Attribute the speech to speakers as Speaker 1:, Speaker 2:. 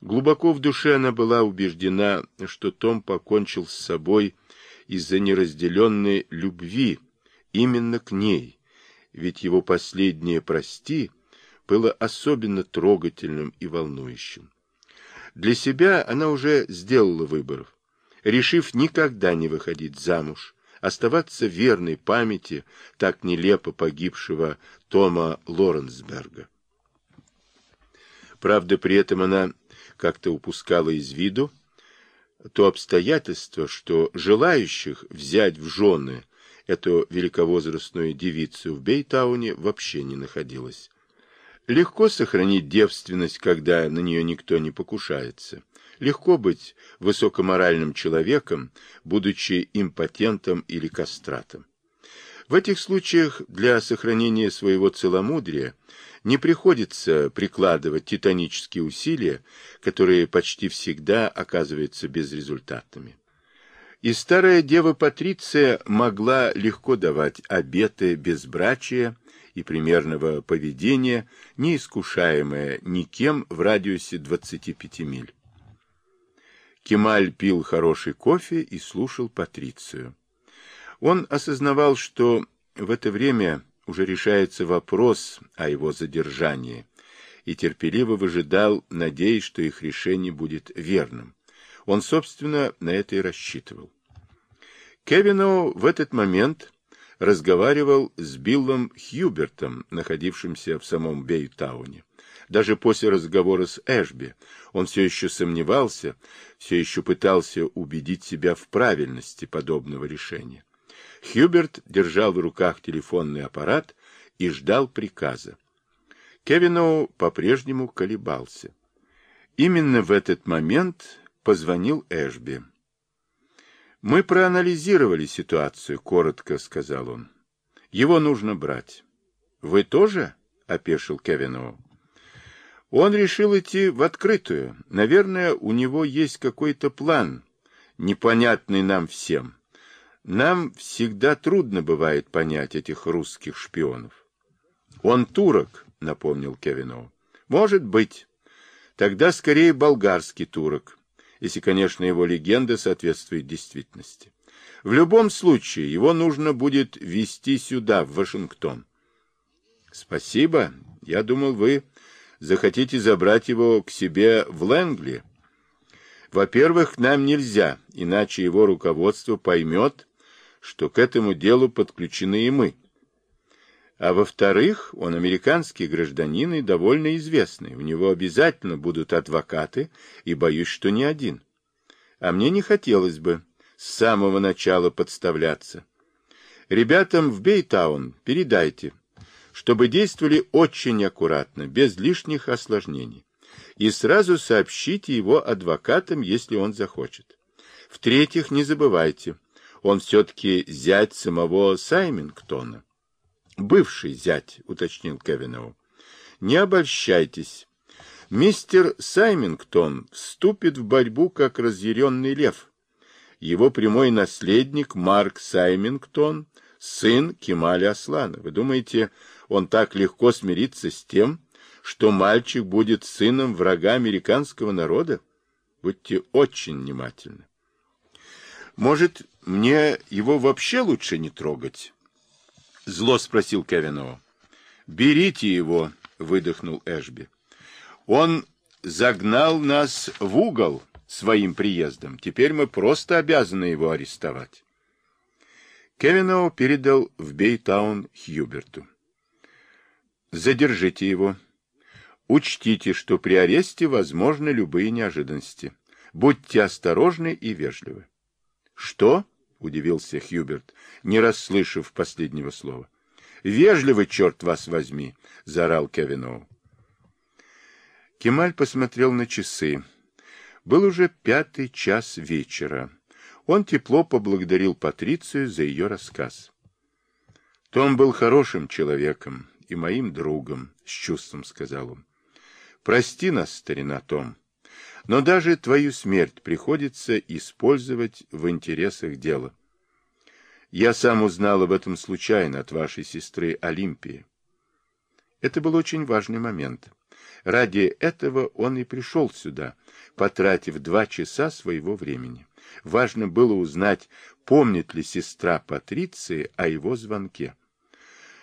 Speaker 1: Глубоко в душе она была убеждена, что Том покончил с собой из-за неразделенной любви именно к ней, ведь его последнее «прости» было особенно трогательным и волнующим. Для себя она уже сделала выбор, решив никогда не выходить замуж, оставаться верной памяти так нелепо погибшего Тома Лоренсберга. Правда, при этом она как-то упускала из виду то обстоятельство, что желающих взять в жены эту великовозрастную девицу в Бейтауне вообще не находилось. Легко сохранить девственность, когда на нее никто не покушается. Легко быть высокоморальным человеком, будучи импотентом или кастратом. В этих случаях для сохранения своего целомудрия не приходится прикладывать титанические усилия, которые почти всегда оказываются безрезультатными. И старая дева Патриция могла легко давать обеты безбрачия и примерного поведения, не искушаемое никем в радиусе 25 миль. Кемаль пил хороший кофе и слушал Патрицию. Он осознавал, что в это время уже решается вопрос о его задержании, и терпеливо выжидал, надеясь, что их решение будет верным. Он, собственно, на это и рассчитывал. Кевиноу в этот момент разговаривал с Биллом Хьюбертом, находившимся в самом Бейтауне. Даже после разговора с Эшби он все еще сомневался, все еще пытался убедить себя в правильности подобного решения. Хьюберт держал в руках телефонный аппарат и ждал приказа. Кевиноу по-прежнему колебался. Именно в этот момент позвонил Эшби. «Мы проанализировали ситуацию», — коротко сказал он. «Его нужно брать». «Вы тоже?» — опешил Кевиноу. Он решил идти в открытую. Наверное, у него есть какой-то план, непонятный нам всем. Нам всегда трудно бывает понять этих русских шпионов. Он турок, напомнил Кевиноу. Может быть. Тогда скорее болгарский турок, если, конечно, его легенда соответствует действительности. В любом случае, его нужно будет везти сюда, в Вашингтон. Спасибо. Я думал, вы захотите забрать его к себе в Лэнгли. Во-первых, нам нельзя, иначе его руководство поймет, что к этому делу подключены и мы. А во-вторых, он американский гражданин и довольно известный. У него обязательно будут адвокаты, и боюсь, что не один. А мне не хотелось бы с самого начала подставляться. Ребятам в Бейтаун передайте, чтобы действовали очень аккуратно, без лишних осложнений. И сразу сообщите его адвокатам, если он захочет. В-третьих, не забывайте, он все-таки зять самого Саймингтона. Бывший зять, уточнил Кевиноу. Не обольщайтесь. Мистер Саймингтон вступит в борьбу как разъяренный лев. Его прямой наследник Марк Саймингтон, сын Кемаля Аслана. Вы думаете, он так легко смирится с тем, что мальчик будет сыном врага американского народа? Будьте очень внимательны. Может, мне его вообще лучше не трогать? Зло спросил Кевиноу. Берите его, выдохнул Эшби. Он загнал нас в угол своим приездом. Теперь мы просто обязаны его арестовать. Кевиноу передал в Бейтаун Хьюберту. Задержите его. Учтите, что при аресте возможны любые неожиданности. Будьте осторожны и вежливы. Что? — удивился Хьюберт, не расслышав последнего слова. — Вежливый, черт вас возьми! — заорал Кевиноу. Кемаль посмотрел на часы. Был уже пятый час вечера. Он тепло поблагодарил Патрицию за ее рассказ. Том был хорошим человеком и моим другом, — с чувством сказал он. — Прости нас, старина Том. Но даже твою смерть приходится использовать в интересах дела. Я сам узнал об этом случайно от вашей сестры Олимпии. Это был очень важный момент. Ради этого он и пришел сюда, потратив два часа своего времени. Важно было узнать, помнит ли сестра Патриции о его звонке.